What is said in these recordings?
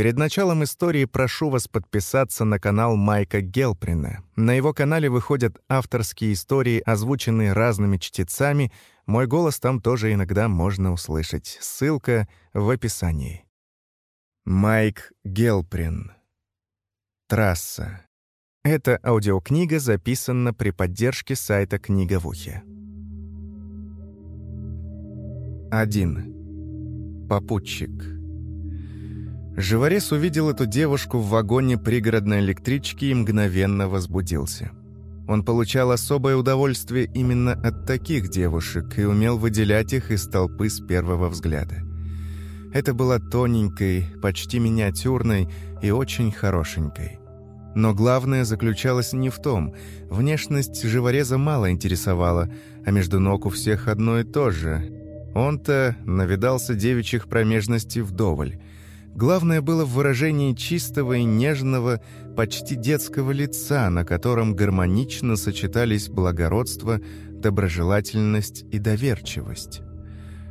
Перед началом истории прошу вас подписаться на канал Майка Гелприна. На его канале выходят авторские истории, озвученные разными чтецами. Мой голос там тоже иногда можно услышать. Ссылка в описании. Майк Гелприн. Трасса. Эта аудиокнига записана при поддержке сайта «Книга в ухе». 1. Попутчик. Живорез увидел эту девушку в вагоне пригородной электрички и мгновенно возбудился. Он получал особое удовольствие именно от таких девушек и умел выделять их из толпы с первого взгляда. Это была тоненькой, почти миниатюрной и очень хорошенькой. Но главное заключалось не в том. Внешность живореза мало интересовала, а между ног у всех одно и то же. Он-то навидался девичьих промежностей вдоволь. Главное было в выражении чистого и нежного, почти детского лица, на котором гармонично сочетались благородство, доброжелательность и доверчивость.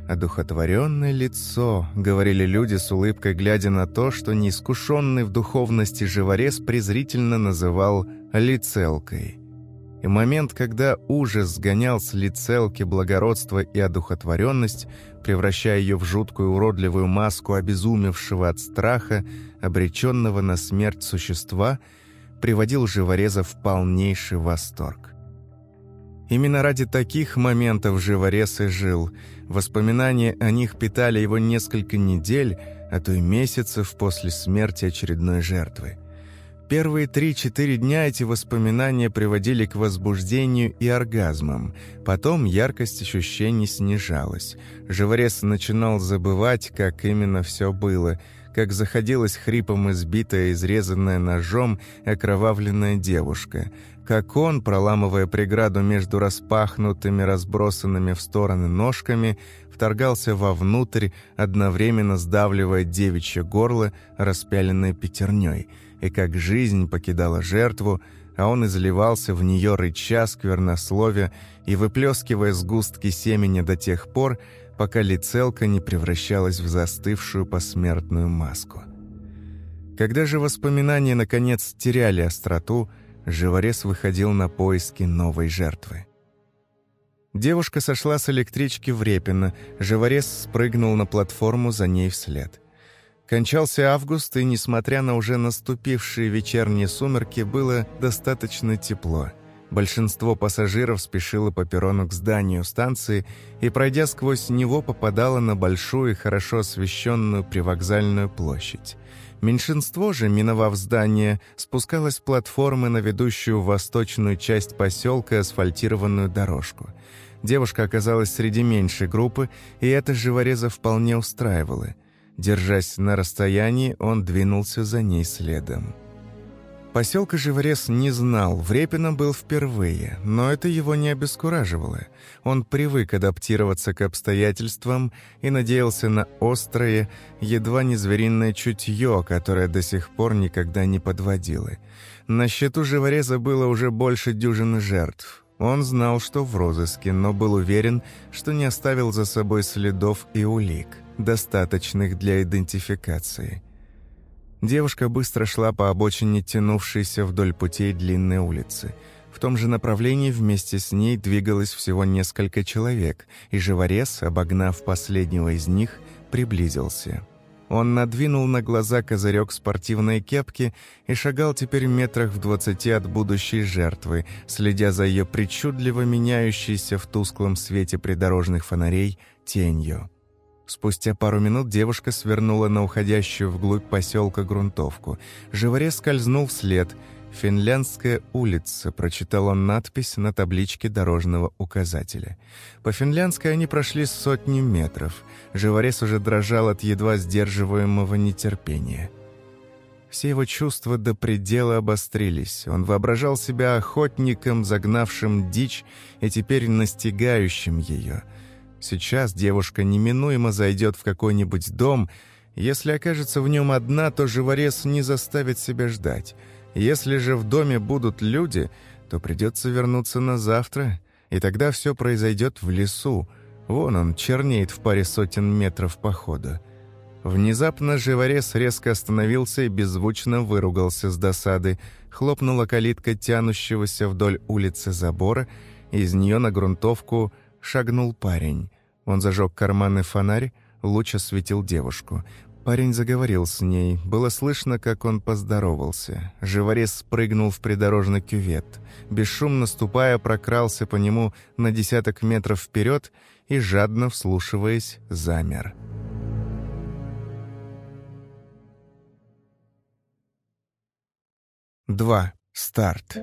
«Одухотворенное лицо», — говорили люди с улыбкой, глядя на то, что неискушенный в духовности живорез презрительно называл «лицелкой». И момент, когда ужас сгонял с лицелки благородство и одухотворенность, превращая ее в жуткую уродливую маску обезумевшего от страха, обреченного на смерть существа, приводил живореза в полнейший восторг. Именно ради таких моментов живорез и жил. Воспоминания о них питали его несколько недель, а то и месяцев после смерти очередной жертвы. Первые три-четыре дня эти воспоминания приводили к возбуждению и оргазмам. Потом яркость ощущений снижалась. Живорез начинал забывать, как именно все было, как заходилась хрипом избитая, изрезанная ножом, окровавленная девушка, как он, проламывая преграду между распахнутыми, разбросанными в стороны ножками, вторгался вовнутрь, одновременно сдавливая девичье горло, распяленное пятерней — и как жизнь покидала жертву, а он изливался в нее рыча, сквернословия и выплескивая сгустки семени до тех пор, пока лицелка не превращалась в застывшую посмертную маску. Когда же воспоминания наконец теряли остроту, живорез выходил на поиски новой жертвы. Девушка сошла с электрички в Репино, живорез спрыгнул на платформу за ней вслед. Кончался август, и, несмотря на уже наступившие вечерние сумерки, было достаточно тепло. Большинство пассажиров спешило по перрону к зданию станции и, пройдя сквозь него, попадало на большую и хорошо освещенную привокзальную площадь. Меньшинство же, миновав здание, спускалось платформы на ведущую в восточную часть поселка асфальтированную дорожку. Девушка оказалась среди меньшей группы, и это живореза вполне устраивало – Держась на расстоянии, он двинулся за ней следом. Поселка Живорез не знал, в Репино был впервые, но это его не обескураживало. Он привык адаптироваться к обстоятельствам и надеялся на острое, едва не звериное чутье, которое до сих пор никогда не подводило. На счету Живореза было уже больше дюжины жертв. Он знал, что в розыске, но был уверен, что не оставил за собой следов и улик достаточных для идентификации. Девушка быстро шла по обочине, тянувшейся вдоль путей длинной улицы. В том же направлении вместе с ней двигалось всего несколько человек, и живорез, обогнав последнего из них, приблизился. Он надвинул на глаза козырек спортивной кепки и шагал теперь метрах в двадцати от будущей жертвы, следя за ее причудливо меняющейся в тусклом свете придорожных фонарей тенью. Спустя пару минут девушка свернула на уходящую вглубь поселка грунтовку. Живорез скользнул вслед. «Финляндская улица», — прочитал он надпись на табличке дорожного указателя. По финляндской они прошли сотни метров. Живорез уже дрожал от едва сдерживаемого нетерпения. Все его чувства до предела обострились. Он воображал себя охотником, загнавшим дичь и теперь настигающим ее — Сейчас девушка неминуемо зайдет в какой-нибудь дом. Если окажется в нем одна, то живорез не заставит себя ждать. Если же в доме будут люди, то придется вернуться на завтра, и тогда все произойдет в лесу. Вон он чернеет в паре сотен метров похода. Внезапно живорез резко остановился и беззвучно выругался с досады. Хлопнула калитка тянущегося вдоль улицы забора, и из нее на грунтовку шагнул парень. Он зажег карманный фонарь, луч осветил девушку. Парень заговорил с ней. Было слышно, как он поздоровался. Живорез спрыгнул в придорожный кювет. Бесшумно ступая, прокрался по нему на десяток метров вперед и, жадно вслушиваясь, замер. Два. Старт.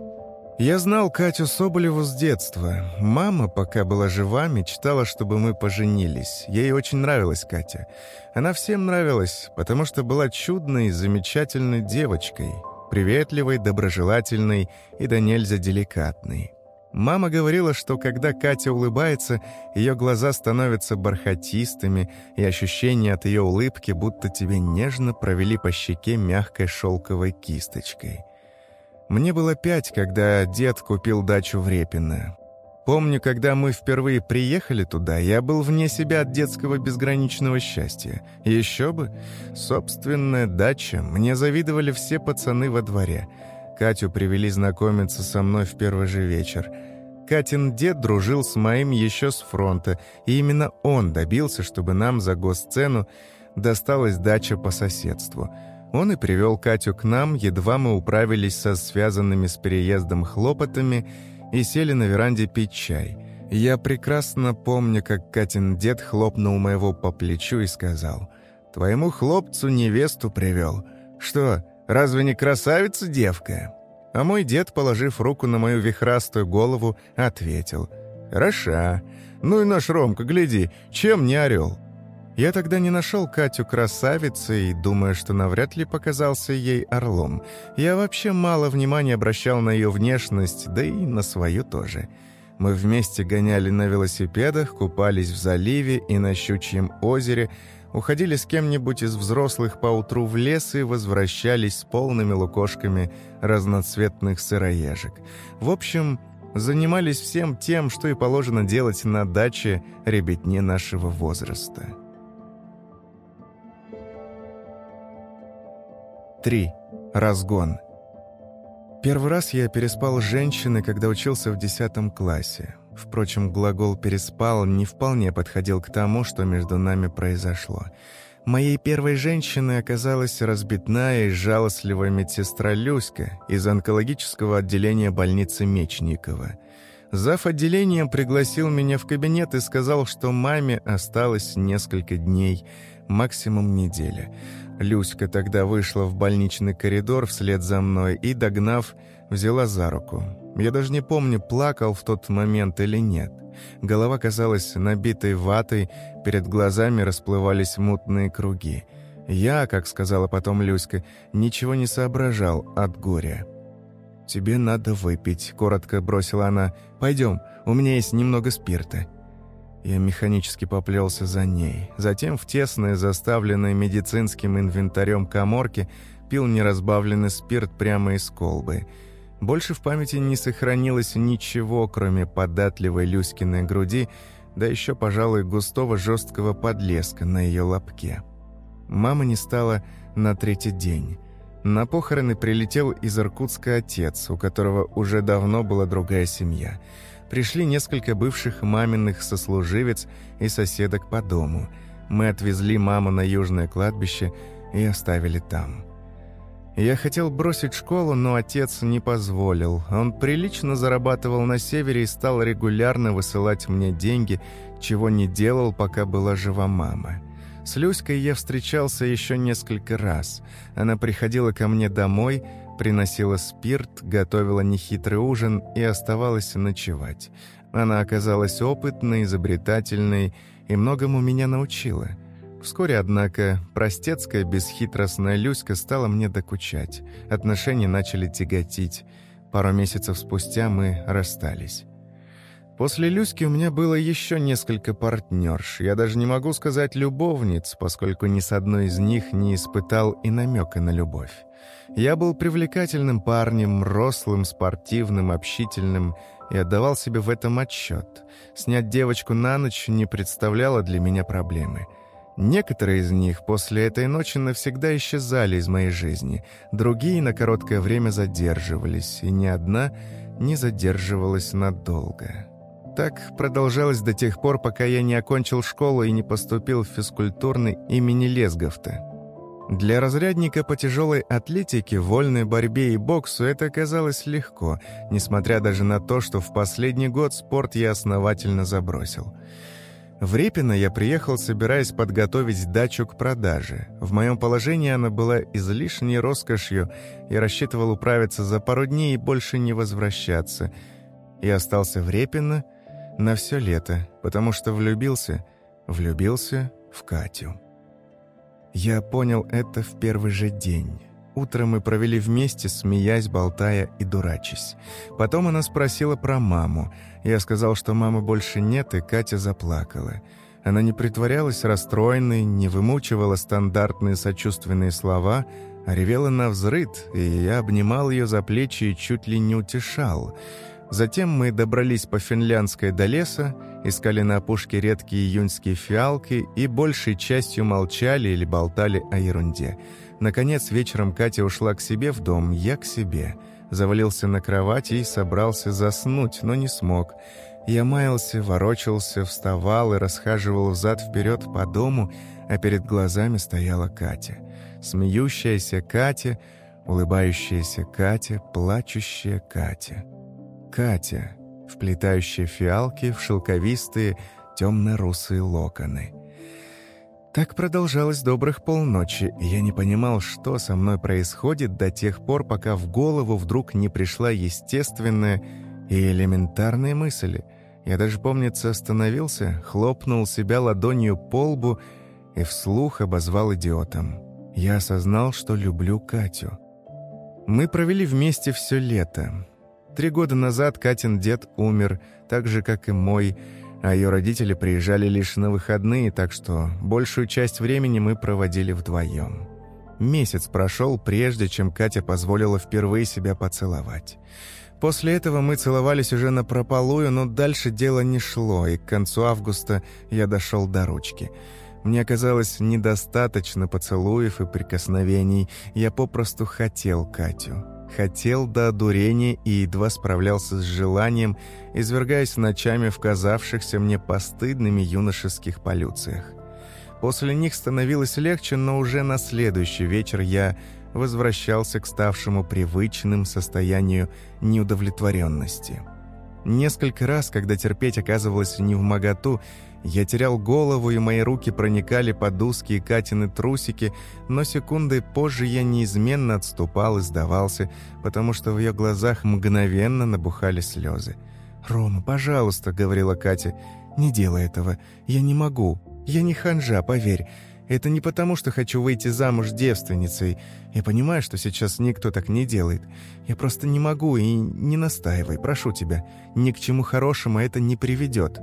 Я знал Катю Соболеву с детства. Мама, пока была жива, мечтала, чтобы мы поженились. Ей очень нравилась Катя. Она всем нравилась, потому что была чудной, замечательной девочкой. Приветливой, доброжелательной и до нельзя деликатной. Мама говорила, что когда Катя улыбается, ее глаза становятся бархатистыми, и ощущение от ее улыбки, будто тебе нежно провели по щеке мягкой шелковой кисточкой. Мне было пять, когда дед купил дачу в Репино. Помню, когда мы впервые приехали туда, я был вне себя от детского безграничного счастья. Еще бы, собственная дача, мне завидовали все пацаны во дворе. Катю привели знакомиться со мной в первый же вечер. Катин дед дружил с моим еще с фронта, и именно он добился, чтобы нам за госцену досталась дача по соседству – он и привел Катю к нам, едва мы управились со связанными с переездом хлопотами и сели на веранде пить чай. Я прекрасно помню, как Катин дед хлопнул моего по плечу и сказал, «Твоему хлопцу невесту привел. Что, разве не красавица девка?» А мой дед, положив руку на мою вихрастую голову, ответил, «Хороша. Ну и наш Ромка, гляди, чем не орел?» Я тогда не нашел Катю красавицей, думая, что навряд ли показался ей орлом. Я вообще мало внимания обращал на ее внешность, да и на свою тоже. Мы вместе гоняли на велосипедах, купались в заливе и на Щучьем озере, уходили с кем-нибудь из взрослых поутру в лес и возвращались с полными лукошками разноцветных сыроежек. В общем, занимались всем тем, что и положено делать на даче ребятне нашего возраста. 3. Разгон. Первый раз я переспал с женщиной, когда учился в 10 классе. Впрочем, глагол «переспал» не вполне подходил к тому, что между нами произошло. Моей первой женщиной оказалась разбитная и жалостливая медсестра Люська из онкологического отделения больницы Мечникова. Зав. отделением пригласил меня в кабинет и сказал, что маме осталось несколько дней, максимум неделя. Люська тогда вышла в больничный коридор вслед за мной и, догнав, взяла за руку. Я даже не помню, плакал в тот момент или нет. Голова казалась набитой ватой, перед глазами расплывались мутные круги. Я, как сказала потом Люська, ничего не соображал от горя. «Тебе надо выпить», — коротко бросила она. «Пойдем, у меня есть немного спирта». Я механически поплелся за ней. Затем в тесной, заставленной медицинским инвентарем коморке пил неразбавленный спирт прямо из колбы. Больше в памяти не сохранилось ничего, кроме податливой Люськиной груди, да еще, пожалуй, густого жесткого подлеска на ее лобке. Мама не стала на третий день. На похороны прилетел из Иркутска отец, у которого уже давно была другая семья – пришли несколько бывших маминых сослуживец и соседок по дому. Мы отвезли маму на южное кладбище и оставили там. Я хотел бросить школу, но отец не позволил. Он прилично зарабатывал на севере и стал регулярно высылать мне деньги, чего не делал, пока была жива мама. С Люськой я встречался еще несколько раз. Она приходила ко мне домой, приносила спирт, готовила нехитрый ужин и оставалась ночевать. Она оказалась опытной, изобретательной и многому меня научила. Вскоре, однако, простецкая, бесхитростная Люська стала мне докучать. Отношения начали тяготить. Пару месяцев спустя мы расстались. После Люськи у меня было еще несколько партнерш. Я даже не могу сказать любовниц, поскольку ни с одной из них не испытал и намека на любовь. Я был привлекательным парнем, рослым, спортивным, общительным и отдавал себе в этом отчет. Снять девочку на ночь не представляло для меня проблемы. Некоторые из них после этой ночи навсегда исчезали из моей жизни, другие на короткое время задерживались, и ни одна не задерживалась надолго. Так продолжалось до тех пор, пока я не окончил школу и не поступил в физкультурный имени Лесговта. Для разрядника по тяжелой атлетике, вольной борьбе и боксу это оказалось легко, несмотря даже на то, что в последний год спорт я основательно забросил. В Репино я приехал, собираясь подготовить дачу к продаже. В моем положении она была излишней роскошью, я рассчитывал управиться за пару дней и больше не возвращаться. И остался в Репино на все лето, потому что влюбился, влюбился в Катю. Я понял это в первый же день. Утром мы провели вместе, смеясь, болтая и дурачась. Потом она спросила про маму. Я сказал, что мамы больше нет, и Катя заплакала. Она не притворялась расстроенной, не вымучивала стандартные сочувственные слова, а ревела на взрыд, и я обнимал ее за плечи и чуть ли не утешал. Затем мы добрались по Финляндской до леса, искали на опушке редкие июньские фиалки и большей частью молчали или болтали о ерунде. Наконец, вечером Катя ушла к себе в дом, я к себе. Завалился на кровать и собрался заснуть, но не смог. Я маялся, ворочался, вставал и расхаживал взад-вперед по дому, а перед глазами стояла Катя. Смеющаяся Катя, улыбающаяся Катя, плачущая Катя. Катя, вплетающая фиалки в шелковистые темно-русые локоны. Так продолжалось добрых полночи, и я не понимал, что со мной происходит до тех пор, пока в голову вдруг не пришла естественная и элементарная мысль. Я даже, помнится, остановился, хлопнул себя ладонью по лбу и вслух обозвал идиотом. Я осознал, что люблю Катю. Мы провели вместе все лето. Три года назад Катин дед умер, так же, как и мой, а ее родители приезжали лишь на выходные, так что большую часть времени мы проводили вдвоем. Месяц прошел, прежде чем Катя позволила впервые себя поцеловать. После этого мы целовались уже на прополую, но дальше дело не шло, и к концу августа я дошел до ручки. Мне оказалось недостаточно поцелуев и прикосновений, я попросту хотел Катю. Хотел до одурения и едва справлялся с желанием, извергаясь ночами в казавшихся мне постыдными юношеских полюциях. После них становилось легче, но уже на следующий вечер я возвращался к ставшему привычным состоянию неудовлетворенности. Несколько раз, когда терпеть оказывалось не в моготу, я терял голову, и мои руки проникали под узкие Катины трусики, но секунды позже я неизменно отступал и сдавался, потому что в ее глазах мгновенно набухали слезы. «Рома, пожалуйста», — говорила Катя, — «не делай этого. Я не могу. Я не ханжа, поверь. Это не потому, что хочу выйти замуж девственницей. Я понимаю, что сейчас никто так не делает. Я просто не могу и не настаивай, прошу тебя. Ни к чему хорошему это не приведет».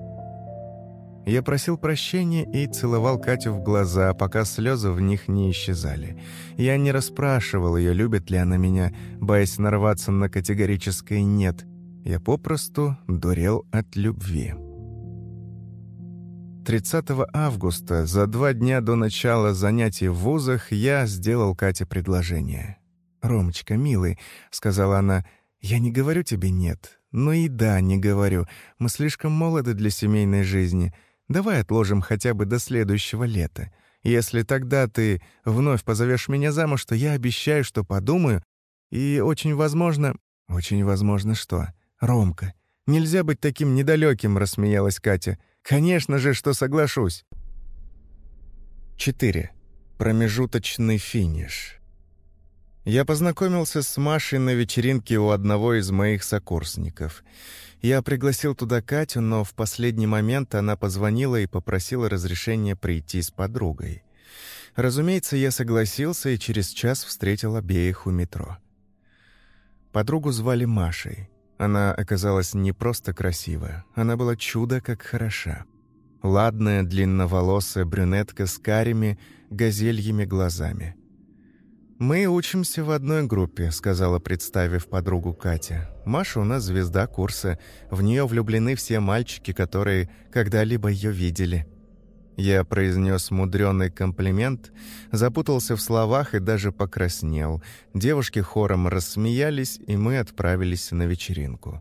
Я просил прощения и целовал Катю в глаза, пока слезы в них не исчезали. Я не расспрашивал ее, любит ли она меня, боясь нарваться на категорическое «нет». Я попросту дурел от любви. 30 августа, за два дня до начала занятий в вузах, я сделал Кате предложение. «Ромочка, милый», — сказала она, — «я не говорю тебе «нет». Ну и да, не говорю. Мы слишком молоды для семейной жизни. Давай отложим хотя бы до следующего лета. Если тогда ты вновь позовешь меня замуж, то я обещаю, что подумаю, и очень возможно... Очень возможно что? Ромка. Нельзя быть таким недалеким, рассмеялась Катя. Конечно же, что соглашусь. 4. Промежуточный финиш. Я познакомился с Машей на вечеринке у одного из моих сокурсников — я пригласил туда Катю, но в последний момент она позвонила и попросила разрешения прийти с подругой. Разумеется, я согласился и через час встретил обеих у метро. Подругу звали Машей. Она оказалась не просто красивая, она была чудо как хороша. Ладная, длинноволосая брюнетка с карими, газельями глазами — «Мы учимся в одной группе», — сказала, представив подругу Катя. «Маша у нас звезда курса. В нее влюблены все мальчики, которые когда-либо ее видели». Я произнес мудреный комплимент, запутался в словах и даже покраснел. Девушки хором рассмеялись, и мы отправились на вечеринку.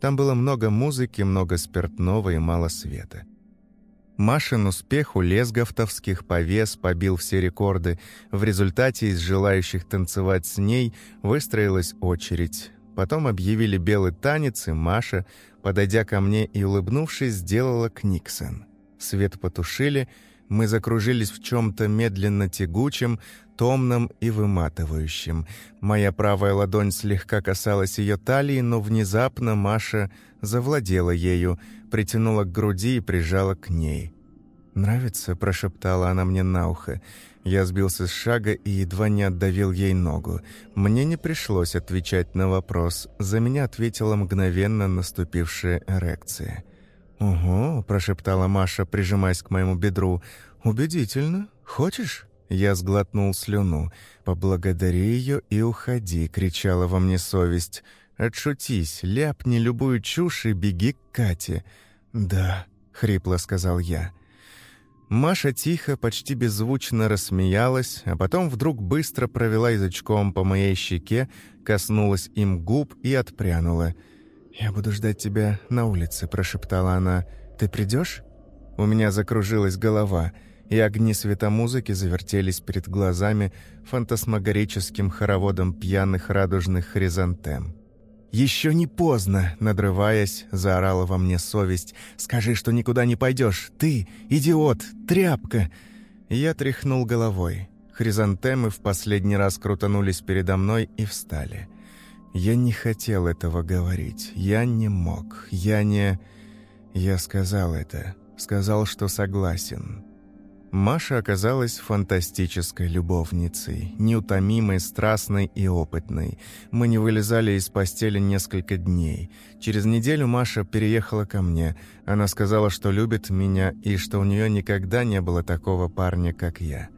Там было много музыки, много спиртного и мало света. Машин успех у лесговтовских повес побил все рекорды. В результате из желающих танцевать с ней выстроилась очередь. Потом объявили белый танец, и Маша, подойдя ко мне и улыбнувшись, сделала книксон. Свет потушили, мы закружились в чем-то медленно тягучем, томном и выматывающем. Моя правая ладонь слегка касалась ее талии, но внезапно Маша завладела ею, притянула к груди и прижала к ней. «Нравится?» – прошептала она мне на ухо. Я сбился с шага и едва не отдавил ей ногу. Мне не пришлось отвечать на вопрос. За меня ответила мгновенно наступившая эрекция. «Ого», — прошептала Маша, прижимаясь к моему бедру. «Убедительно. Хочешь?» Я сглотнул слюну. «Поблагодари ее и уходи», — кричала во мне совесть. «Отшутись, ляпни любую чушь и беги к Кате». «Да», — хрипло сказал я. Маша тихо, почти беззвучно рассмеялась, а потом вдруг быстро провела язычком по моей щеке, коснулась им губ и отпрянула — «Я буду ждать тебя на улице», – прошептала она. «Ты придешь?» У меня закружилась голова, и огни светомузыки завертелись перед глазами фантасмагорическим хороводом пьяных радужных хризантем. «Еще не поздно!» – надрываясь, заорала во мне совесть. «Скажи, что никуда не пойдешь! Ты, идиот, тряпка!» Я тряхнул головой. Хризантемы в последний раз крутанулись передо мной и встали – я не хотел этого говорить. Я не мог. Я не... Я сказал это. Сказал, что согласен. Маша оказалась фантастической любовницей, неутомимой, страстной и опытной. Мы не вылезали из постели несколько дней. Через неделю Маша переехала ко мне. Она сказала, что любит меня и что у нее никогда не было такого парня, как я.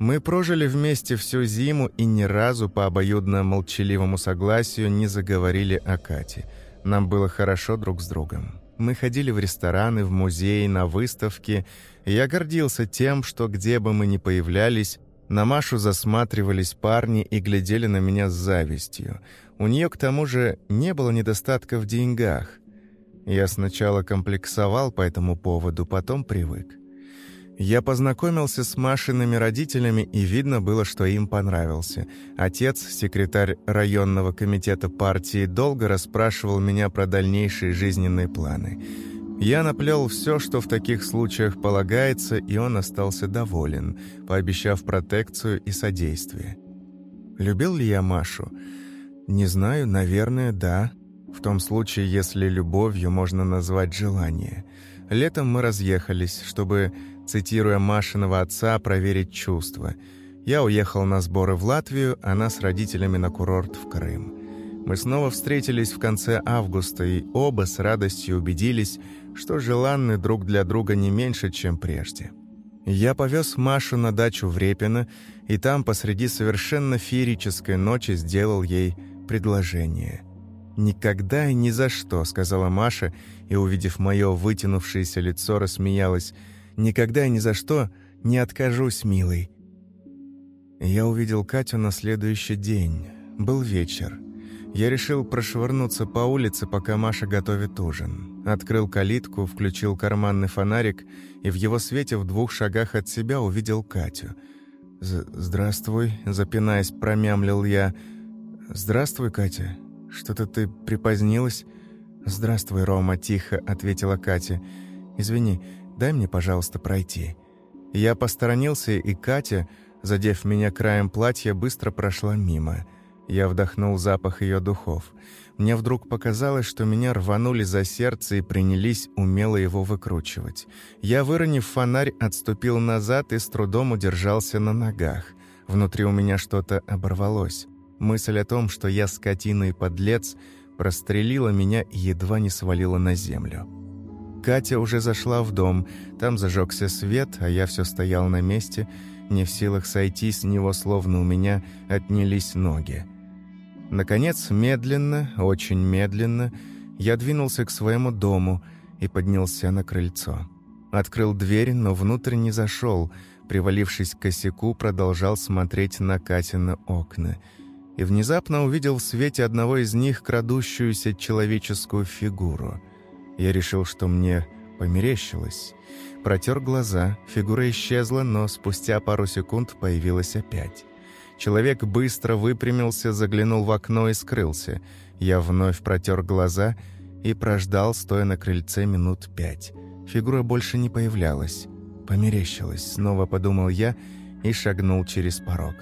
Мы прожили вместе всю зиму и ни разу по обоюдно молчаливому согласию не заговорили о Кате. Нам было хорошо друг с другом. Мы ходили в рестораны, в музеи, на выставки. я гордился тем, что где бы мы ни появлялись, на Машу засматривались парни и глядели на меня с завистью. У нее, к тому же, не было недостатка в деньгах. Я сначала комплексовал по этому поводу, потом привык. Я познакомился с Машиными родителями, и видно было, что им понравился. Отец, секретарь районного комитета партии, долго расспрашивал меня про дальнейшие жизненные планы. Я наплел все, что в таких случаях полагается, и он остался доволен, пообещав протекцию и содействие. Любил ли я Машу? Не знаю, наверное, да. В том случае, если любовью можно назвать желание. Летом мы разъехались, чтобы цитируя Машиного отца, проверить чувства. Я уехал на сборы в Латвию, она с родителями на курорт в Крым. Мы снова встретились в конце августа, и оба с радостью убедились, что желанны друг для друга не меньше, чем прежде. Я повез Машу на дачу в Репино, и там посреди совершенно феерической ночи сделал ей предложение. «Никогда и ни за что», — сказала Маша, и, увидев мое вытянувшееся лицо, рассмеялась — Никогда и ни за что не откажусь, милый». Я увидел Катю на следующий день. Был вечер. Я решил прошвырнуться по улице, пока Маша готовит ужин. Открыл калитку, включил карманный фонарик и в его свете в двух шагах от себя увидел Катю. «Здравствуй», — запинаясь, промямлил я. «Здравствуй, Катя. Что-то ты припозднилась?» «Здравствуй, Рома», — тихо ответила Катя. «Извини, Дай мне, пожалуйста, пройти». Я посторонился, и Катя, задев меня краем платья, быстро прошла мимо. Я вдохнул запах ее духов. Мне вдруг показалось, что меня рванули за сердце и принялись умело его выкручивать. Я, выронив фонарь, отступил назад и с трудом удержался на ногах. Внутри у меня что-то оборвалось. Мысль о том, что я скотина и подлец, прострелила меня и едва не свалила на землю. Катя уже зашла в дом, там зажегся свет, а я все стоял на месте, не в силах сойти с него, словно у меня отнялись ноги. Наконец, медленно, очень медленно, я двинулся к своему дому и поднялся на крыльцо. Открыл дверь, но внутрь не зашел. Привалившись к косяку, продолжал смотреть на Катины окна. И внезапно увидел в свете одного из них крадущуюся человеческую фигуру. Я решил, что мне померещилось. Протер глаза, фигура исчезла, но спустя пару секунд появилась опять. Человек быстро выпрямился, заглянул в окно и скрылся. Я вновь протер глаза и прождал, стоя на крыльце минут пять. Фигура больше не появлялась. Померещилась, снова подумал я и шагнул через порог.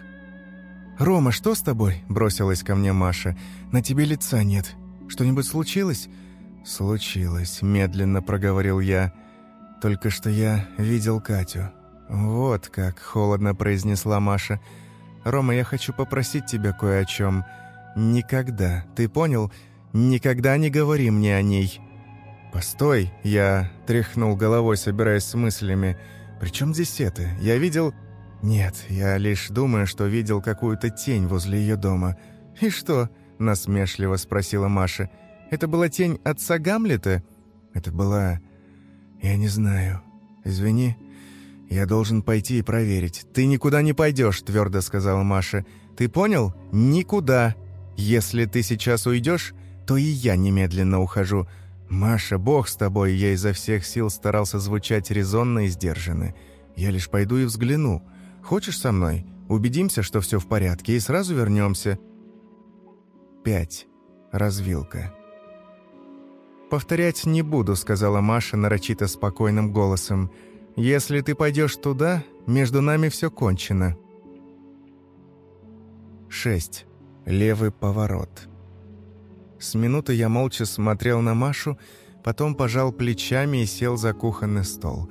«Рома, что с тобой?» – бросилась ко мне Маша. «На тебе лица нет. Что-нибудь случилось?» «Случилось», – медленно проговорил я. «Только что я видел Катю». «Вот как», – холодно произнесла Маша. «Рома, я хочу попросить тебя кое о чем. Никогда, ты понял? Никогда не говори мне о ней». «Постой!» – я тряхнул головой, собираясь с мыслями. «При чем здесь это? Я видел...» «Нет, я лишь думаю, что видел какую-то тень возле ее дома». «И что?» – насмешливо спросила Маша. «Это была тень отца Гамлета?» «Это была... Я не знаю. Извини, я должен пойти и проверить». «Ты никуда не пойдешь», – твердо сказала Маша. «Ты понял? Никуда. Если ты сейчас уйдешь, то и я немедленно ухожу. «Маша, бог с тобой!» Я изо всех сил старался звучать резонно и сдержанно. «Я лишь пойду и взгляну. Хочешь со мной? Убедимся, что все в порядке, и сразу вернемся». 5. Развилка. «Повторять не буду», — сказала Маша нарочито спокойным голосом. «Если ты пойдешь туда, между нами все кончено». 6. Левый поворот. С минуты я молча смотрел на Машу, потом пожал плечами и сел за кухонный стол.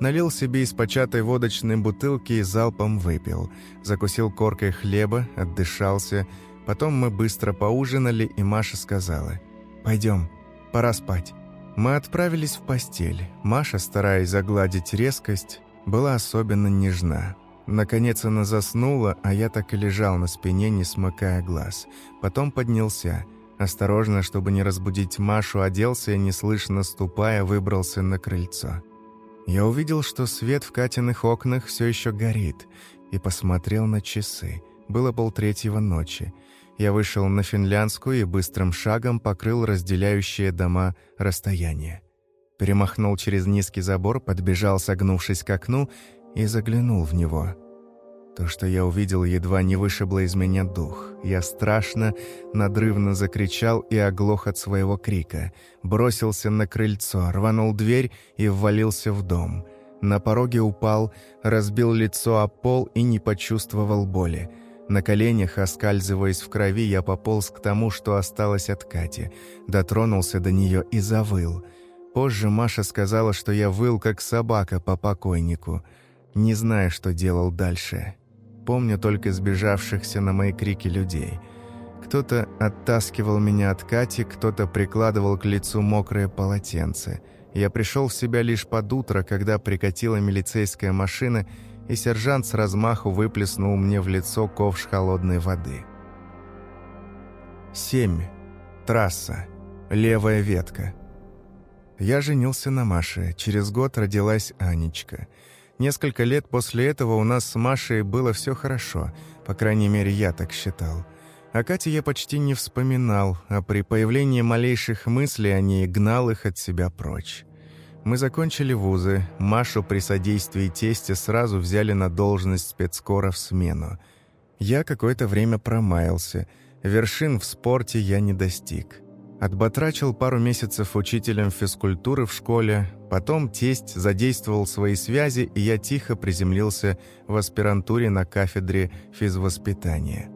Налил себе из початой водочной бутылки и залпом выпил. Закусил коркой хлеба, отдышался. Потом мы быстро поужинали, и Маша сказала, «Пойдем, пора спать». Мы отправились в постель. Маша, стараясь загладить резкость, была особенно нежна. Наконец она заснула, а я так и лежал на спине, не смыкая глаз. Потом поднялся – Осторожно, чтобы не разбудить Машу, оделся и, неслышно ступая, выбрался на крыльцо. Я увидел, что свет в Катиных окнах все еще горит, и посмотрел на часы. Было полтретьего ночи. Я вышел на финляндскую и быстрым шагом покрыл разделяющие дома расстояние. Перемахнул через низкий забор, подбежал, согнувшись к окну, и заглянул в него – то, что я увидел, едва не вышибло из меня дух. Я страшно, надрывно закричал и оглох от своего крика. Бросился на крыльцо, рванул дверь и ввалился в дом. На пороге упал, разбил лицо о пол и не почувствовал боли. На коленях, оскальзываясь в крови, я пополз к тому, что осталось от Кати. Дотронулся до нее и завыл. Позже Маша сказала, что я выл, как собака по покойнику. Не знаю, что делал дальше помню только сбежавшихся на мои крики людей. Кто-то оттаскивал меня от Кати, кто-то прикладывал к лицу мокрое полотенце. Я пришел в себя лишь под утро, когда прикатила милицейская машина, и сержант с размаху выплеснул мне в лицо ковш холодной воды. 7. Трасса. Левая ветка. Я женился на Маше. Через год родилась Анечка – Несколько лет после этого у нас с Машей было все хорошо, по крайней мере, я так считал. О Кате я почти не вспоминал, а при появлении малейших мыслей о ней гнал их от себя прочь. Мы закончили вузы, Машу при содействии тестя сразу взяли на должность спецкора в смену. Я какое-то время промаялся, вершин в спорте я не достиг. Отбатрачил пару месяцев учителем физкультуры в школе, потом тесть задействовал свои связи, и я тихо приземлился в аспирантуре на кафедре физвоспитания.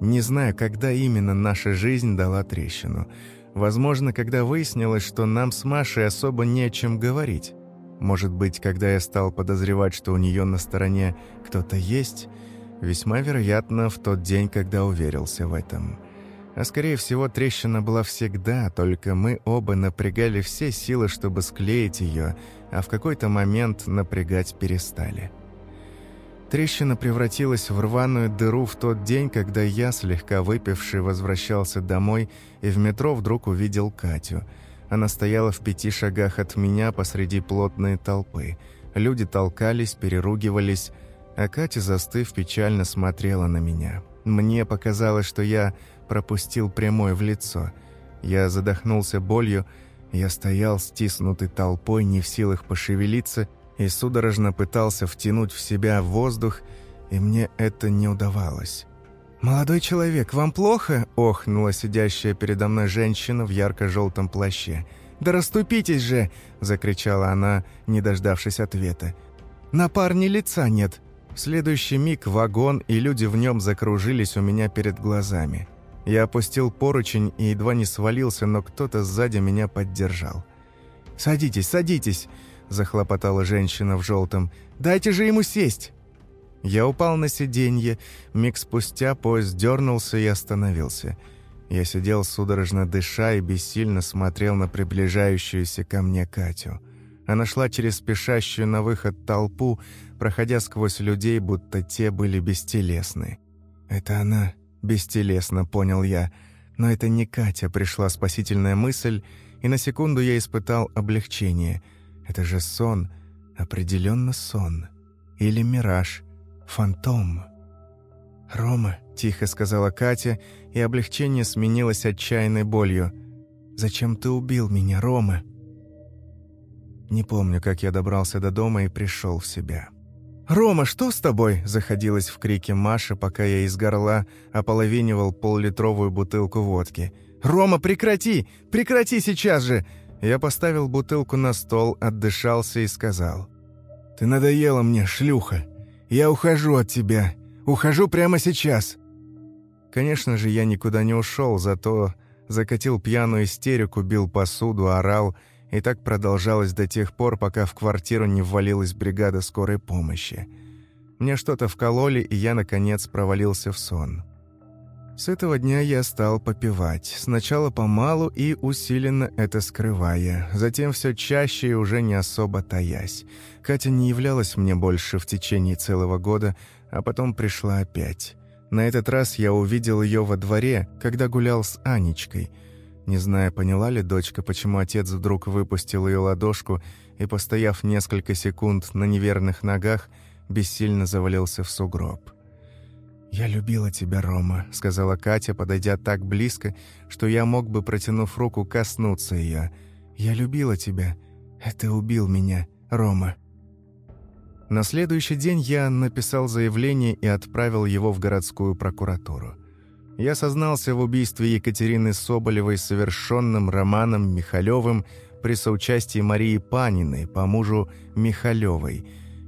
Не знаю, когда именно наша жизнь дала трещину. Возможно, когда выяснилось, что нам с Машей особо не о чем говорить. Может быть, когда я стал подозревать, что у нее на стороне кто-то есть. Весьма вероятно, в тот день, когда уверился в этом. А скорее всего, трещина была всегда, только мы оба напрягали все силы, чтобы склеить ее, а в какой-то момент напрягать перестали. Трещина превратилась в рваную дыру в тот день, когда я, слегка выпивший, возвращался домой и в метро вдруг увидел Катю. Она стояла в пяти шагах от меня посреди плотной толпы. Люди толкались, переругивались, а Катя, застыв, печально смотрела на меня. Мне показалось, что я пропустил прямой в лицо. Я задохнулся болью, я стоял стиснутый толпой, не в силах пошевелиться, и судорожно пытался втянуть в себя воздух, и мне это не удавалось. «Молодой человек, вам плохо?» – охнула сидящая передо мной женщина в ярко-желтом плаще. «Да расступитесь же!» – закричала она, не дождавшись ответа. «На парне лица нет!» В следующий миг вагон и люди в нем закружились у меня перед глазами. Я опустил поручень и едва не свалился, но кто-то сзади меня поддержал. «Садитесь, садитесь!» – захлопотала женщина в желтом. «Дайте же ему сесть!» Я упал на сиденье, миг спустя поезд дернулся и остановился. Я сидел судорожно дыша и бессильно смотрел на приближающуюся ко мне Катю. Она шла через спешащую на выход толпу, проходя сквозь людей, будто те были бестелесны. «Это она бестелесна», — понял я. Но это не Катя, пришла спасительная мысль, и на секунду я испытал облегчение. Это же сон, определенно сон. Или мираж — фантом. «Рома», — тихо сказала Катя, и облегчение сменилось отчаянной болью. «Зачем ты убил меня, Рома?» Не помню, как я добрался до дома и пришел в себя. «Рома, что с тобой?» – заходилась в крике Маша, пока я из горла ополовинивал поллитровую бутылку водки. «Рома, прекрати! Прекрати сейчас же!» Я поставил бутылку на стол, отдышался и сказал. «Ты надоела мне, шлюха!» Я ухожу от тебя. Ухожу прямо сейчас». Конечно же, я никуда не ушел, зато закатил пьяную истерику, бил посуду, орал, и так продолжалось до тех пор, пока в квартиру не ввалилась бригада скорой помощи. Мне что-то вкололи, и я, наконец, провалился в сон. С этого дня я стал попивать. Сначала помалу и усиленно это скрывая, затем все чаще и уже не особо таясь. Катя не являлась мне больше в течение целого года, а потом пришла опять. На этот раз я увидел ее во дворе, когда гулял с Анечкой. Не зная, поняла ли дочка, почему отец вдруг выпустил ее ладошку и, постояв несколько секунд на неверных ногах, бессильно завалился в сугроб. «Я любила тебя, Рома», — сказала Катя, подойдя так близко, что я мог бы, протянув руку, коснуться ее. «Я любила тебя. Это убил меня, Рома». На следующий день я написал заявление и отправил его в городскую прокуратуру. Я сознался в убийстве Екатерины Соболевой совершенным Романом Михалевым при соучастии Марии Паниной по мужу Михалевой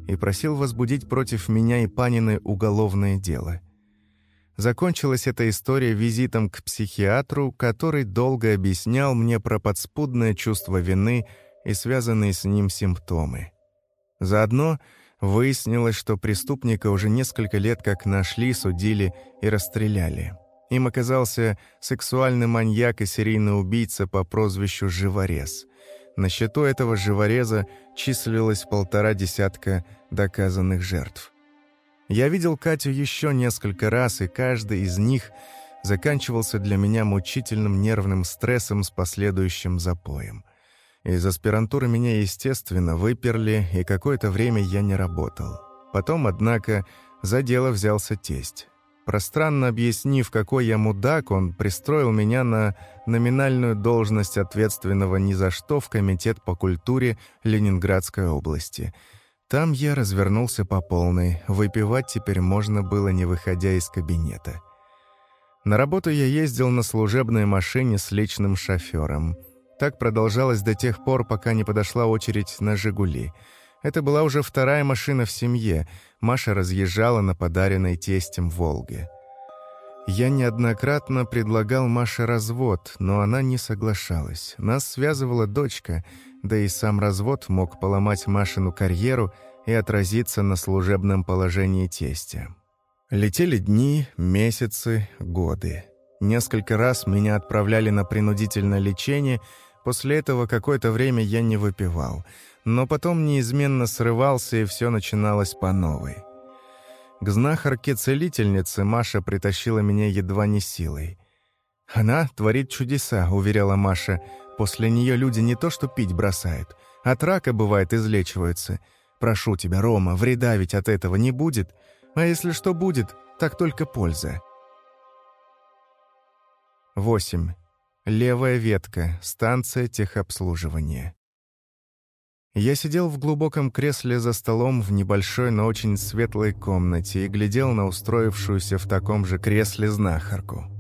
и просил возбудить против меня и Паниной уголовное дело. Закончилась эта история визитом к психиатру, который долго объяснял мне про подспудное чувство вины и связанные с ним симптомы. Заодно выяснилось, что преступника уже несколько лет как нашли, судили и расстреляли. Им оказался сексуальный маньяк и серийный убийца по прозвищу Живорез. На счету этого Живореза числилось полтора десятка доказанных жертв. Я видел Катю еще несколько раз, и каждый из них заканчивался для меня мучительным нервным стрессом с последующим запоем. Из аспирантуры меня, естественно, выперли, и какое-то время я не работал. Потом, однако, за дело взялся тесть. Пространно объяснив, какой я мудак, он пристроил меня на номинальную должность ответственного ни за что в Комитет по культуре Ленинградской области — там я развернулся по полной, выпивать теперь можно было, не выходя из кабинета. На работу я ездил на служебной машине с личным шофером. Так продолжалось до тех пор, пока не подошла очередь на «Жигули». Это была уже вторая машина в семье. Маша разъезжала на подаренной тестем «Волге». Я неоднократно предлагал Маше развод, но она не соглашалась. Нас связывала дочка, да и сам развод мог поломать Машину карьеру и отразиться на служебном положении тестя. Летели дни, месяцы, годы. Несколько раз меня отправляли на принудительное лечение, после этого какое-то время я не выпивал, но потом неизменно срывался, и все начиналось по новой. К знахарке-целительнице Маша притащила меня едва не силой. «Она творит чудеса», — уверяла Маша. «После нее люди не то что пить бросают, от рака, бывает, излечиваются. Прошу тебя, Рома, вреда ведь от этого не будет. А если что будет, так только польза». 8. Левая ветка. Станция техобслуживания. Я сидел в глубоком кресле за столом в небольшой, но очень светлой комнате и глядел на устроившуюся в таком же кресле знахарку.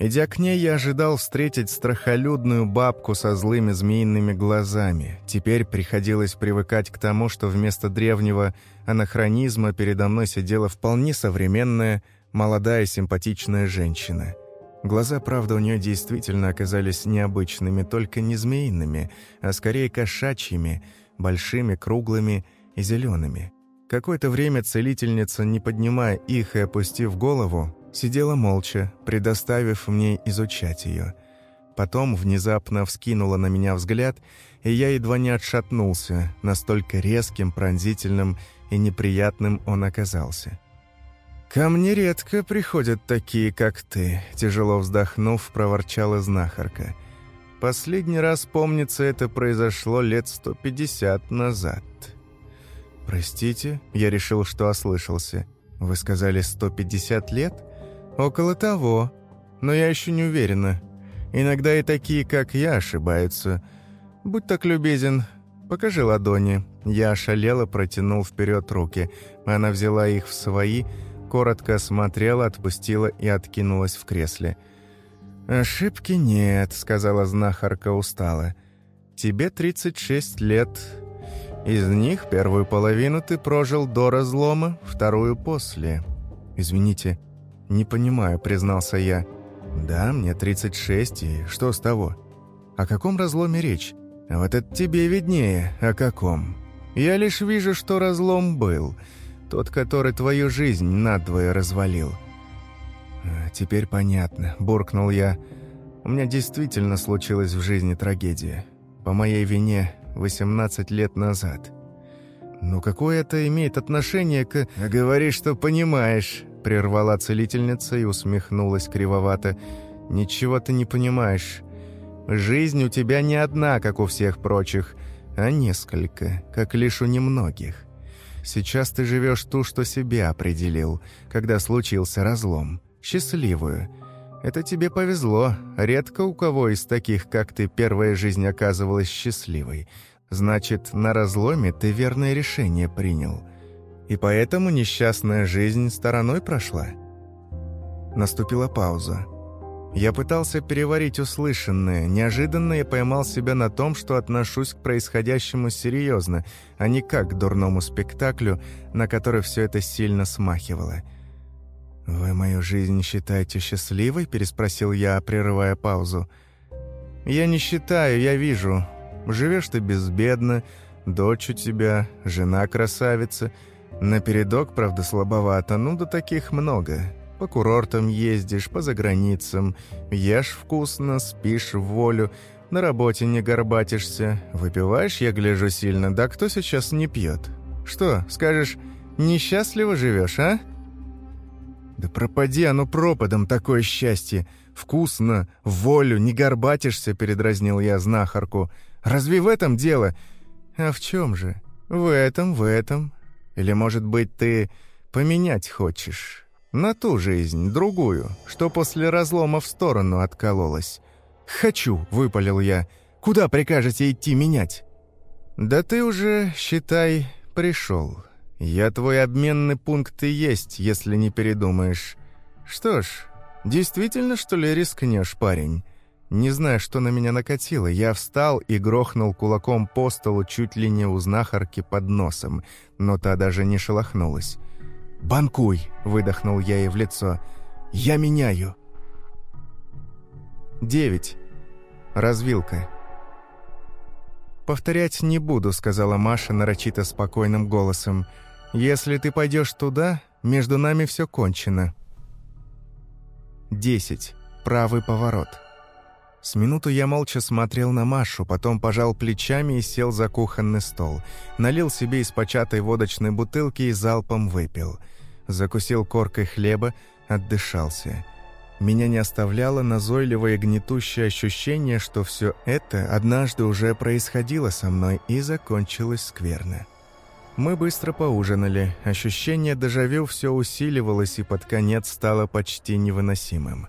Идя к ней, я ожидал встретить страхолюдную бабку со злыми змеиными глазами. Теперь приходилось привыкать к тому, что вместо древнего анахронизма передо мной сидела вполне современная, молодая симпатичная женщина — Глаза, правда, у нее действительно оказались необычными, только не змеиными, а скорее кошачьими, большими, круглыми и зелеными. Какое-то время целительница, не поднимая их и опустив голову, сидела молча, предоставив мне изучать ее. Потом внезапно вскинула на меня взгляд, и я едва не отшатнулся, настолько резким, пронзительным и неприятным он оказался. «Ко мне редко приходят такие, как ты», — тяжело вздохнув, проворчала знахарка. «Последний раз, помнится, это произошло лет сто пятьдесят назад». «Простите, я решил, что ослышался. Вы сказали сто пятьдесят лет?» «Около того. Но я еще не уверена. Иногда и такие, как я, ошибаются. Будь так любезен, покажи ладони». Я ошалела, протянул вперед руки. Она взяла их в свои, — коротко осмотрела, отпустила и откинулась в кресле. «Ошибки нет», — сказала знахарка устало. «Тебе 36 лет. Из них первую половину ты прожил до разлома, вторую после». «Извините, не понимаю», — признался я. «Да, мне 36, и что с того? О каком разломе речь? Вот это тебе виднее, о каком. Я лишь вижу, что разлом был». Тот, который твою жизнь надвое развалил. А, «Теперь понятно», — буркнул я. «У меня действительно случилась в жизни трагедия. По моей вине 18 лет назад». «Ну какое это имеет отношение к...» «Говори, что понимаешь», — прервала целительница и усмехнулась кривовато. «Ничего ты не понимаешь. Жизнь у тебя не одна, как у всех прочих, а несколько, как лишь у немногих. Сейчас ты живешь ту, что себе определил, когда случился разлом. Счастливую. Это тебе повезло. Редко у кого из таких, как ты, первая жизнь оказывалась счастливой. Значит, на разломе ты верное решение принял. И поэтому несчастная жизнь стороной прошла. Наступила пауза. Я пытался переварить услышанное. Неожиданно я поймал себя на том, что отношусь к происходящему серьезно, а не как к дурному спектаклю, на который все это сильно смахивало. «Вы мою жизнь считаете счастливой?» – переспросил я, прерывая паузу. «Я не считаю, я вижу. Живешь ты безбедно, дочь у тебя, жена красавица. Напередок, правда, слабовато, ну да таких много. По курортам ездишь, по заграницам, ешь вкусно, спишь в волю, на работе не горбатишься, выпиваешь, я гляжу сильно, да кто сейчас не пьет? Что, скажешь, несчастливо живешь, а? Да пропади оно пропадом, такое счастье. Вкусно, в волю, не горбатишься, передразнил я знахарку. Разве в этом дело? А в чем же? В этом, в этом. Или, может быть, ты поменять хочешь? На ту жизнь, другую, что после разлома в сторону откололась. «Хочу», — выпалил я. «Куда прикажете идти менять?» «Да ты уже, считай, пришел. Я твой обменный пункт и есть, если не передумаешь. Что ж, действительно, что ли, рискнешь, парень?» Не знаю, что на меня накатило, я встал и грохнул кулаком по столу чуть ли не у знахарки под носом, но та даже не шелохнулась. «Банкуй!» — выдохнул я ей в лицо. «Я меняю!» Девять. Развилка. «Повторять не буду», — сказала Маша нарочито спокойным голосом. «Если ты пойдешь туда, между нами все кончено». Десять. Правый поворот. С минуту я молча смотрел на Машу, потом пожал плечами и сел за кухонный стол. Налил себе из початой водочной бутылки и залпом выпил. Закусил коркой хлеба, отдышался. Меня не оставляло назойливое гнетущее ощущение, что все это однажды уже происходило со мной и закончилось скверно. Мы быстро поужинали, ощущение дежавю все усиливалось и под конец стало почти невыносимым.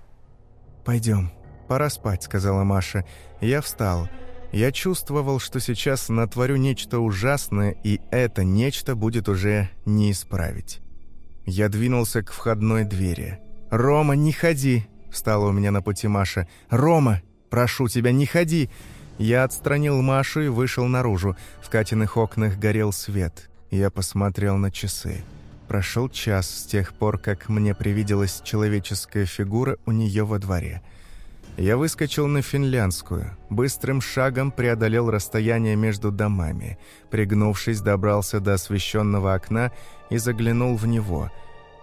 «Пойдем, пора спать», — сказала Маша. Я встал. Я чувствовал, что сейчас натворю нечто ужасное, и это нечто будет уже не исправить. Я двинулся к входной двери. «Рома, не ходи!» — встала у меня на пути Маша. «Рома, прошу тебя, не ходи!» Я отстранил Машу и вышел наружу. В Катиных окнах горел свет. Я посмотрел на часы. Прошел час с тех пор, как мне привиделась человеческая фигура у нее во дворе. Я выскочил на финляндскую, быстрым шагом преодолел расстояние между домами, пригнувшись, добрался до освещенного окна и заглянул в него.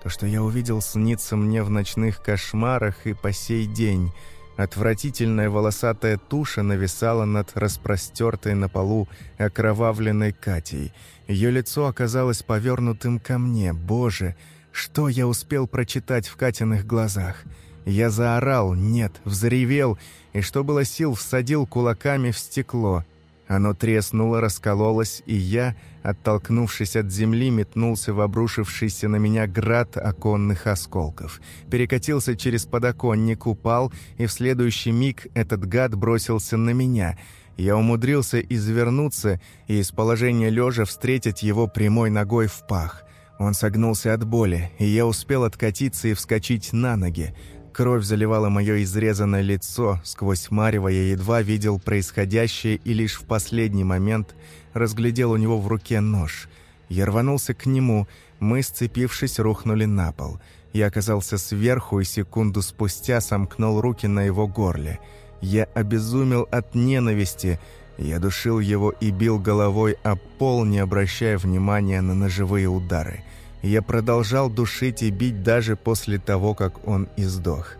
То, что я увидел, снится мне в ночных кошмарах и по сей день. Отвратительная волосатая туша нависала над распростертой на полу окровавленной Катей. Ее лицо оказалось повернутым ко мне. Боже, что я успел прочитать в Катиных глазах? Я заорал, нет, взревел, и что было сил, всадил кулаками в стекло — оно треснуло, раскололось, и я, оттолкнувшись от земли, метнулся в обрушившийся на меня град оконных осколков. Перекатился через подоконник, упал, и в следующий миг этот гад бросился на меня. Я умудрился извернуться и из положения лежа встретить его прямой ногой в пах. Он согнулся от боли, и я успел откатиться и вскочить на ноги. Кровь заливала мое изрезанное лицо, сквозь марево я едва видел происходящее и лишь в последний момент разглядел у него в руке нож. Я рванулся к нему, мы, сцепившись, рухнули на пол. Я оказался сверху и секунду спустя сомкнул руки на его горле. Я обезумел от ненависти, я душил его и бил головой о пол, не обращая внимания на ножевые удары – я продолжал душить и бить даже после того, как он издох.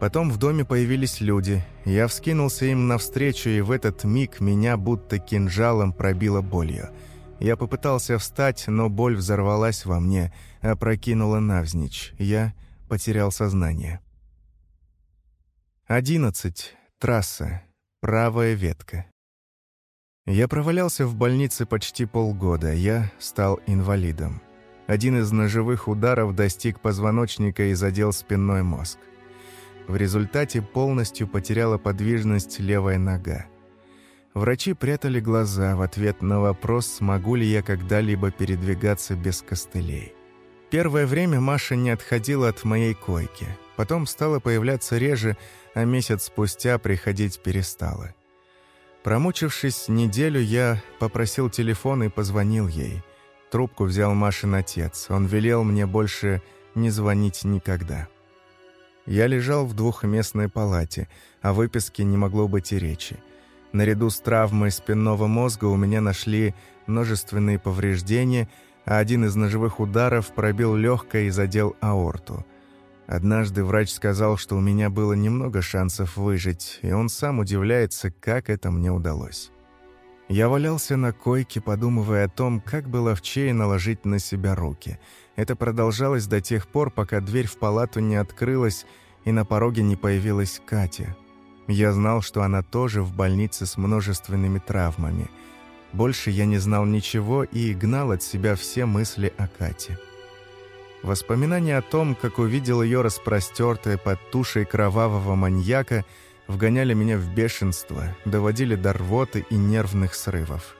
Потом в доме появились люди. Я вскинулся им навстречу, и в этот миг меня будто кинжалом пробило болью. Я попытался встать, но боль взорвалась во мне, опрокинула навзничь. Я потерял сознание. Одиннадцать. Трасса. Правая ветка. Я провалялся в больнице почти полгода. Я стал инвалидом. Один из ножевых ударов достиг позвоночника и задел спинной мозг. В результате полностью потеряла подвижность левая нога. Врачи прятали глаза в ответ на вопрос, смогу ли я когда-либо передвигаться без костылей. Первое время Маша не отходила от моей койки. Потом стала появляться реже, а месяц спустя приходить перестала. Промучившись неделю, я попросил телефон и позвонил ей – Трубку взял Машин отец. Он велел мне больше не звонить никогда. Я лежал в двухместной палате, о выписке не могло быть и речи. Наряду с травмой спинного мозга у меня нашли множественные повреждения, а один из ножевых ударов пробил легкое и задел аорту. Однажды врач сказал, что у меня было немного шансов выжить, и он сам удивляется, как это мне удалось. Я валялся на койке, подумывая о том, как бы ловчее наложить на себя руки. Это продолжалось до тех пор, пока дверь в палату не открылась и на пороге не появилась Катя. Я знал, что она тоже в больнице с множественными травмами. Больше я не знал ничего и гнал от себя все мысли о Кате. Воспоминания о том, как увидел ее распростертое под тушей кровавого маньяка – вгоняли меня в бешенство, доводили до рвоты и нервных срывов.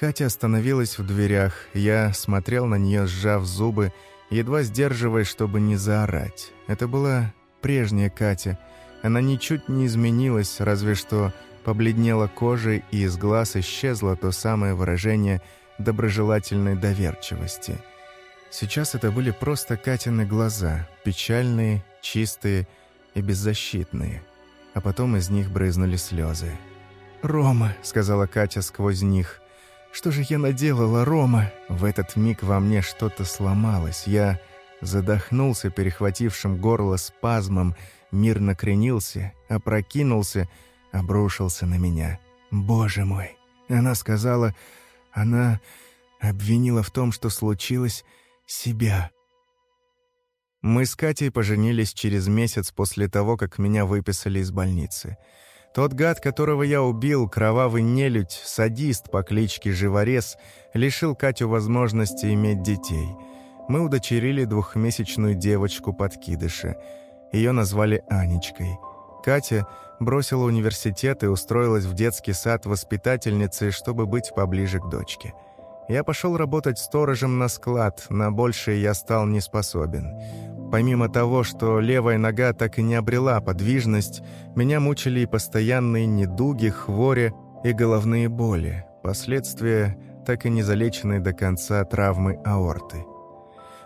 Катя остановилась в дверях, я смотрел на нее, сжав зубы, едва сдерживаясь, чтобы не заорать. Это была прежняя Катя. Она ничуть не изменилась, разве что побледнела кожа, и из глаз исчезло то самое выражение доброжелательной доверчивости. Сейчас это были просто Катины глаза, печальные, чистые и беззащитные а потом из них брызнули слезы. «Рома», — сказала Катя сквозь них, — «что же я наделала, Рома?» В этот миг во мне что-то сломалось. Я задохнулся перехватившим горло спазмом, мир накренился, опрокинулся, обрушился на меня. «Боже мой!» Она сказала, она обвинила в том, что случилось, себя. Мы с Катей поженились через месяц после того, как меня выписали из больницы. Тот гад, которого я убил, кровавый нелюдь, садист по кличке Живорез, лишил Катю возможности иметь детей. Мы удочерили двухмесячную девочку-подкидыша. Ее назвали Анечкой. Катя бросила университет и устроилась в детский сад воспитательницей, чтобы быть поближе к дочке. Я пошел работать сторожем на склад, на большее я стал не способен. Помимо того, что левая нога так и не обрела подвижность, меня мучили и постоянные недуги, хвори и головные боли, последствия так и не залеченной до конца травмы аорты.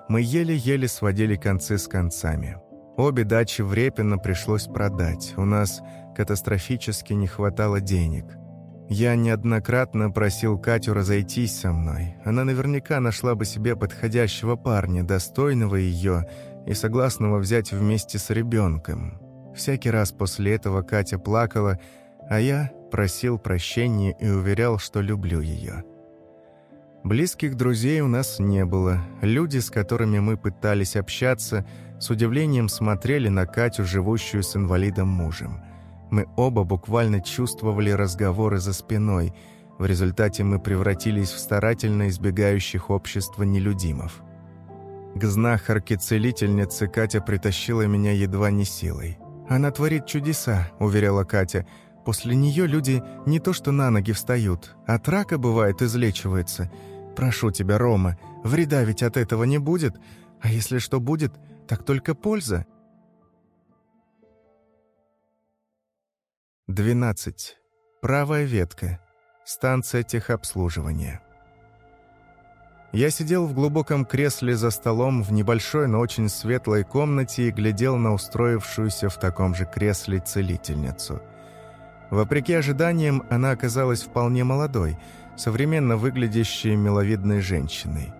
Мы еле-еле сводили концы с концами. Обе дачи в Репино пришлось продать, у нас катастрофически не хватало денег – я неоднократно просил Катю разойтись со мной. Она наверняка нашла бы себе подходящего парня, достойного ее и согласного взять вместе с ребенком. Всякий раз после этого Катя плакала, а я просил прощения и уверял, что люблю ее. Близких друзей у нас не было. Люди, с которыми мы пытались общаться, с удивлением смотрели на Катю, живущую с инвалидом мужем – мы оба буквально чувствовали разговоры за спиной. В результате мы превратились в старательно избегающих общества нелюдимов. К знахарке-целительнице Катя притащила меня едва не силой. «Она творит чудеса», — уверяла Катя. «После нее люди не то что на ноги встают, от рака, бывает, излечиваются. Прошу тебя, Рома, вреда ведь от этого не будет, а если что будет, так только польза». 12. Правая ветка. Станция техобслуживания. Я сидел в глубоком кресле за столом в небольшой, но очень светлой комнате и глядел на устроившуюся в таком же кресле целительницу. Вопреки ожиданиям, она оказалась вполне молодой, современно выглядящей миловидной женщиной.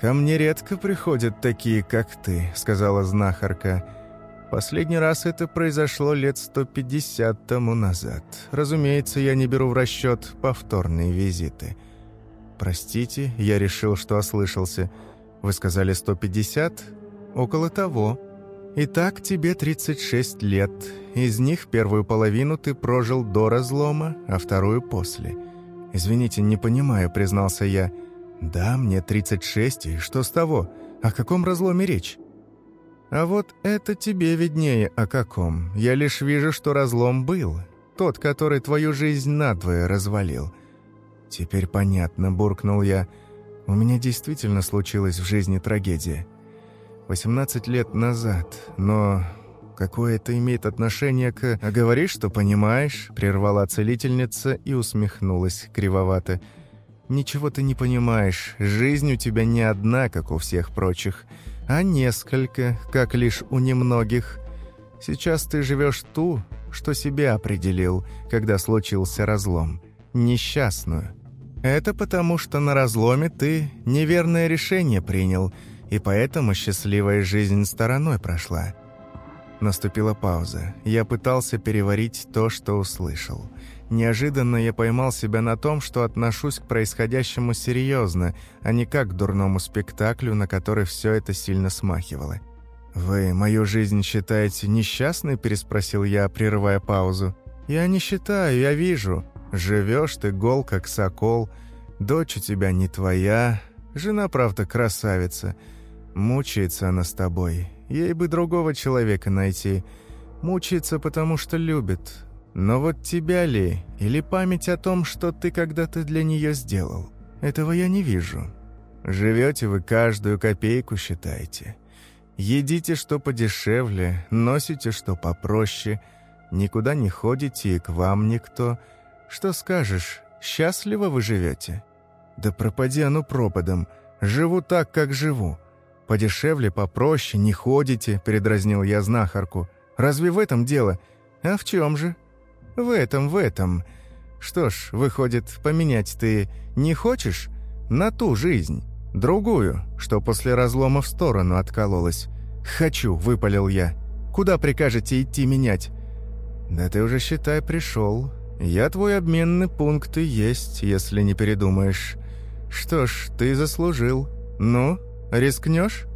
«Ко мне редко приходят такие, как ты», — сказала знахарка, — Последний раз это произошло лет 150 тому назад. Разумеется, я не беру в расчет повторные визиты. Простите, я решил, что ослышался. Вы сказали 150? Около того. Итак, тебе 36 лет. Из них первую половину ты прожил до разлома, а вторую после. Извините, не понимаю, признался я. Да, мне 36, и что с того? О каком разломе речь? А вот это тебе виднее о каком. Я лишь вижу, что разлом был. Тот, который твою жизнь надвое развалил. Теперь понятно, буркнул я. У меня действительно случилась в жизни трагедия. 18 лет назад, но какое это имеет отношение к... А говоришь, что понимаешь?» — прервала целительница и усмехнулась кривовато. «Ничего ты не понимаешь. Жизнь у тебя не одна, как у всех прочих а несколько, как лишь у немногих. Сейчас ты живешь ту, что себе определил, когда случился разлом, несчастную. Это потому, что на разломе ты неверное решение принял, и поэтому счастливая жизнь стороной прошла. Наступила пауза. Я пытался переварить то, что услышал. Неожиданно я поймал себя на том, что отношусь к происходящему серьезно, а не как к дурному спектаклю, на который все это сильно смахивало. «Вы мою жизнь считаете несчастной?» – переспросил я, прерывая паузу. «Я не считаю, я вижу. Живешь ты гол, как сокол. Дочь у тебя не твоя. Жена, правда, красавица. Мучается она с тобой. Ей бы другого человека найти. Мучается, потому что любит. Но вот тебя ли, или память о том, что ты когда-то для нее сделал? Этого я не вижу. Живете вы каждую копейку, считаете. Едите, что подешевле, носите, что попроще, никуда не ходите и к вам никто. Что скажешь, счастливо вы живете? Да пропади оно пропадом. Живу так, как живу. Подешевле, попроще, не ходите, передразнил я знахарку. Разве в этом дело? А в чем же? В этом, в этом. Что ж, выходит, поменять ты не хочешь? На ту жизнь. Другую, что после разлома в сторону откололась. «Хочу», — выпалил я. «Куда прикажете идти менять?» «Да ты уже, считай, пришел. Я твой обменный пункт и есть, если не передумаешь. Что ж, ты заслужил. Ну, рискнешь?»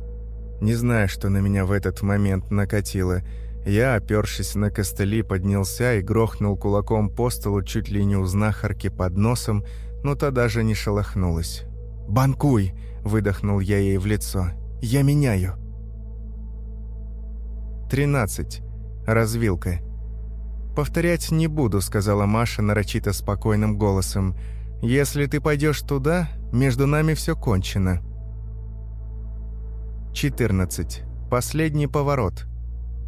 Не знаю, что на меня в этот момент накатило. Я, опершись на костыли, поднялся и грохнул кулаком по столу чуть ли не у знахарки под носом, но та даже не шелохнулась. «Банкуй!» – выдохнул я ей в лицо. «Я меняю!» 13. Развилка. «Повторять не буду», — сказала Маша нарочито спокойным голосом. «Если ты пойдешь туда, между нами все кончено». 14. Последний поворот.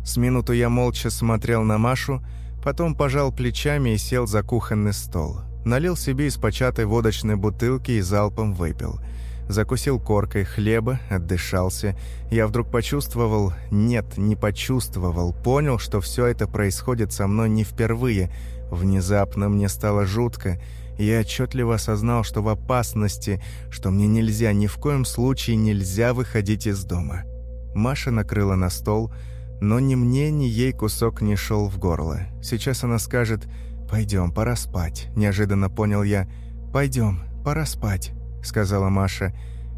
С минуту я молча смотрел на Машу, потом пожал плечами и сел за кухонный стол. Налил себе из початой водочной бутылки и залпом выпил — закусил коркой хлеба, отдышался. Я вдруг почувствовал, нет, не почувствовал, понял, что все это происходит со мной не впервые. Внезапно мне стало жутко, я отчетливо осознал, что в опасности, что мне нельзя, ни в коем случае нельзя выходить из дома. Маша накрыла на стол, но ни мне, ни ей кусок не шел в горло. Сейчас она скажет «Пойдем, пора спать», – неожиданно понял я. «Пойдем, пора спать». — сказала Маша.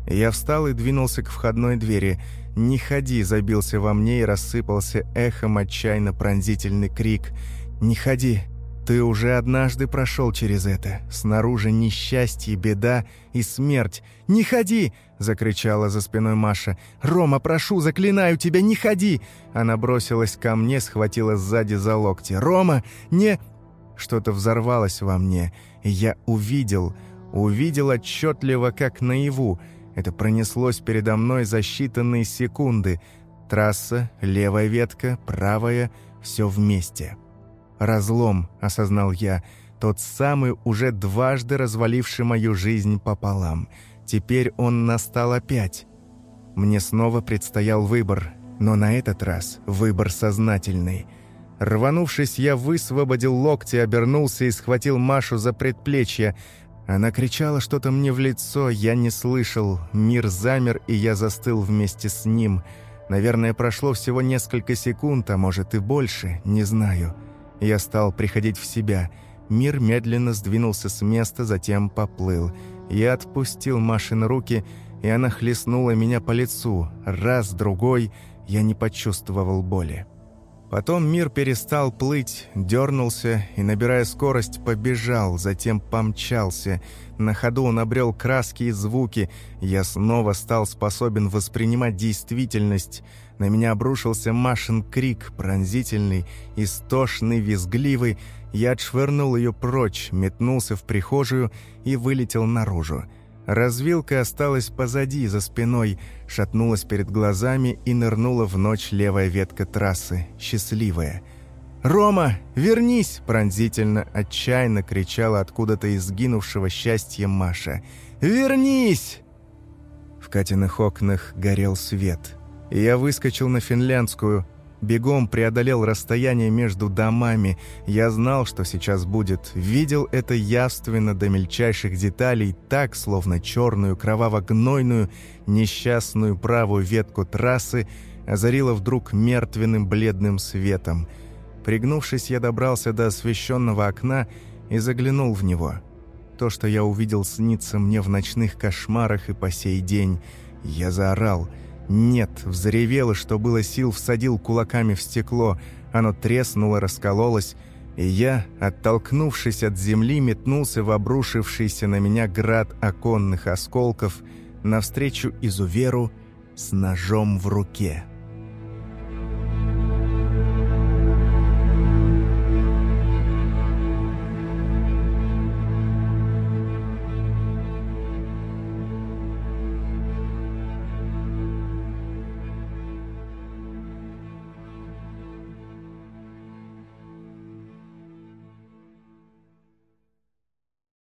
Я встал и двинулся к входной двери. «Не ходи!» — забился во мне и рассыпался эхом отчаянно пронзительный крик. «Не ходи! Ты уже однажды прошел через это. Снаружи несчастье, беда и смерть. Не ходи!» — закричала за спиной Маша. «Рома, прошу, заклинаю тебя, не ходи!» Она бросилась ко мне, схватила сзади за локти. «Рома, не...» Что-то взорвалось во мне, и я увидел увидел отчетливо, как наяву. Это пронеслось передо мной за считанные секунды. Трасса, левая ветка, правая — все вместе. «Разлом», — осознал я, — тот самый, уже дважды разваливший мою жизнь пополам. Теперь он настал опять. Мне снова предстоял выбор, но на этот раз выбор сознательный — Рванувшись, я высвободил локти, обернулся и схватил Машу за предплечье. Она кричала что-то мне в лицо, я не слышал. Мир замер, и я застыл вместе с ним. Наверное, прошло всего несколько секунд, а может и больше, не знаю. Я стал приходить в себя. Мир медленно сдвинулся с места, затем поплыл. Я отпустил Машин руки, и она хлестнула меня по лицу. Раз, другой, я не почувствовал боли. Потом мир перестал плыть, дернулся и, набирая скорость, побежал, затем помчался. На ходу он обрел краски и звуки. Я снова стал способен воспринимать действительность. На меня обрушился Машин крик, пронзительный, истошный, визгливый. Я отшвырнул ее прочь, метнулся в прихожую и вылетел наружу. Развилка осталась позади, за спиной, шатнулась перед глазами и нырнула в ночь левая ветка трассы, счастливая. «Рома, вернись!» – пронзительно, отчаянно кричала откуда-то из сгинувшего счастья Маша. «Вернись!» В Катиных окнах горел свет. Я выскочил на финляндскую, Бегом преодолел расстояние между домами. Я знал, что сейчас будет. Видел это явственно до мельчайших деталей, так, словно черную, кроваво-гнойную, несчастную правую ветку трассы озарила вдруг мертвенным бледным светом. Пригнувшись, я добрался до освещенного окна и заглянул в него. То, что я увидел, снится мне в ночных кошмарах и по сей день. Я заорал — нет, взревело, что было сил, всадил кулаками в стекло. Оно треснуло, раскололось, и я, оттолкнувшись от земли, метнулся в обрушившийся на меня град оконных осколков навстречу изуверу с ножом в руке.